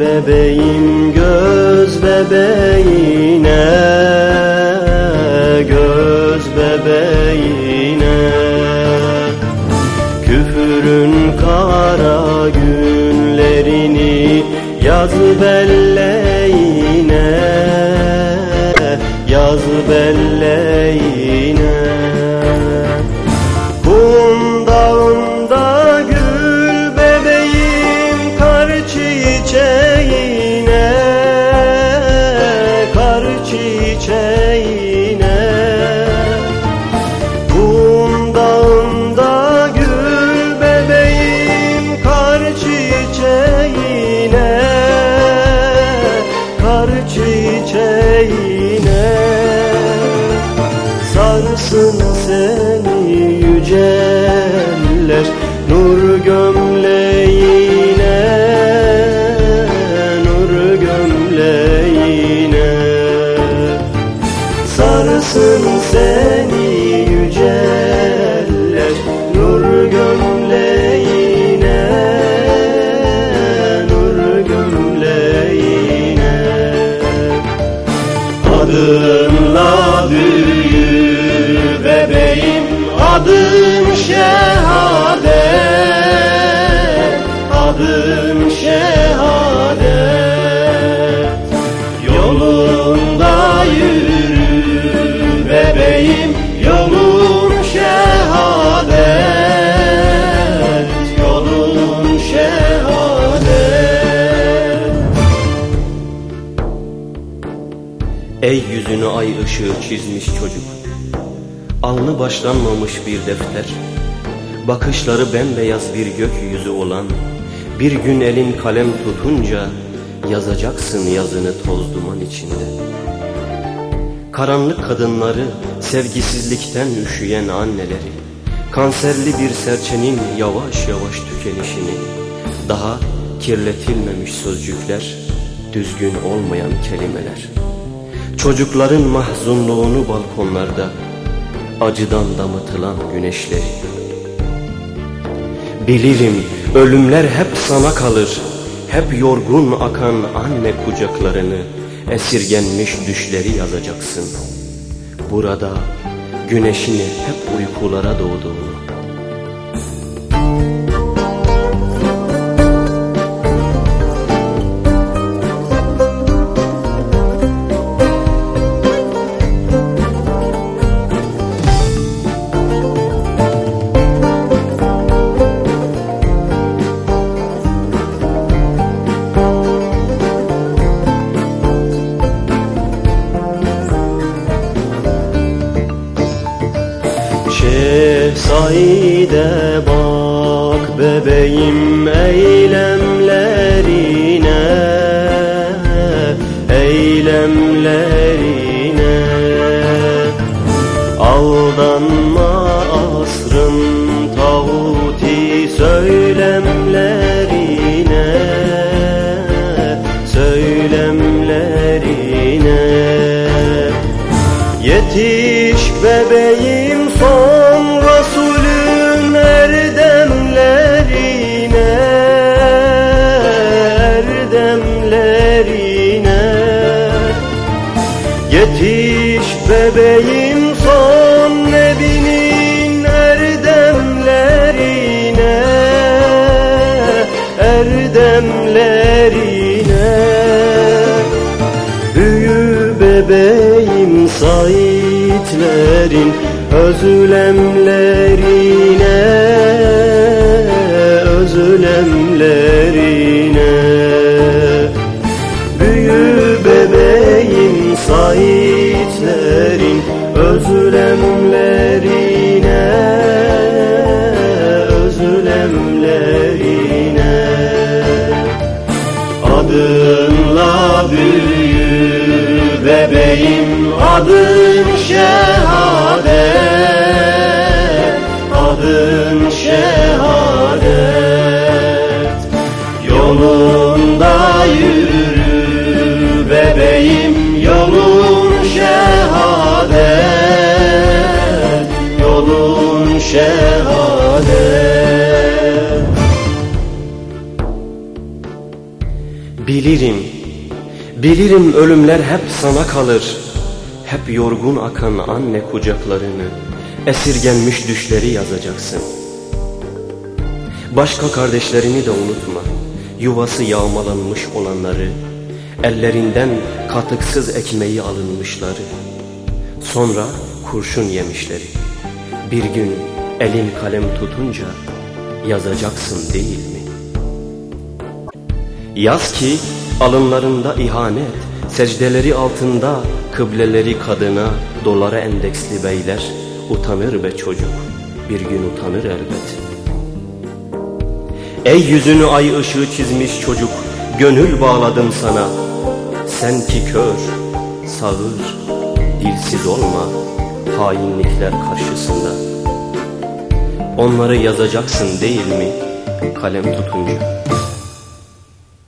Bebeğim göz bebeğine Göz bebeğine. Küfürün kara günlerini Yaz belleğine Yaz belleğine Yolunda yürü bebeğim Yolun şehadet Yolun şehadet. Ey yüzünü ay ışığı çizmiş çocuk Alnı başlanmamış bir defter Bakışları bembeyaz bir gökyüzü olan Bir gün elin kalem tutunca Yazacaksın yazını toz duman içinde. Karanlık kadınları Sevgisizlikten üşüyen anneleri Kanserli bir serçenin yavaş yavaş tükenişini Daha kirletilmemiş sözcükler Düzgün olmayan kelimeler. Çocukların mahzunluğunu balkonlarda Acıdan damıtılan güneşleri. Bilirim ölümler hep sana kalır Hep yorgun akan anne kucaklarını Esirgenmiş düşleri yazacaksın. Burada güneşini hep uykulara doğduğunu Şehzade bak bebeğim eylemlerine Eylemlerine Saitlerin özlemlerine Özlemlerine Büyü bebeğim Saitlerin özlemlerine Özlemlerine Adınla büyü bebeğim Adın Yolunda yürü bebeğim Yolun şehadet Yolun şehadet Bilirim, bilirim ölümler hep sana kalır. Hep yorgun akan anne kucaklarını, esirgenmiş düşleri yazacaksın. Başka kardeşlerini de unutma, yuvası yağmalanmış olanları, ellerinden katıksız ekmeği alınmışları, sonra kurşun yemişleri. Bir gün elin kalem tutunca yazacaksın değil mi? Yaz ki alınlarında ihanet, secdeleri altında kıbleleri kadına, dolara endeksli beyler utanır be çocuk, bir gün utanır elbet. Ey yüzünü ay ışığı çizmiş çocuk, gönül bağladım sana. Sen ki kör, sağır, dilsiz olma hainlikler karşısında. Onları yazacaksın değil mi kalem tutunca?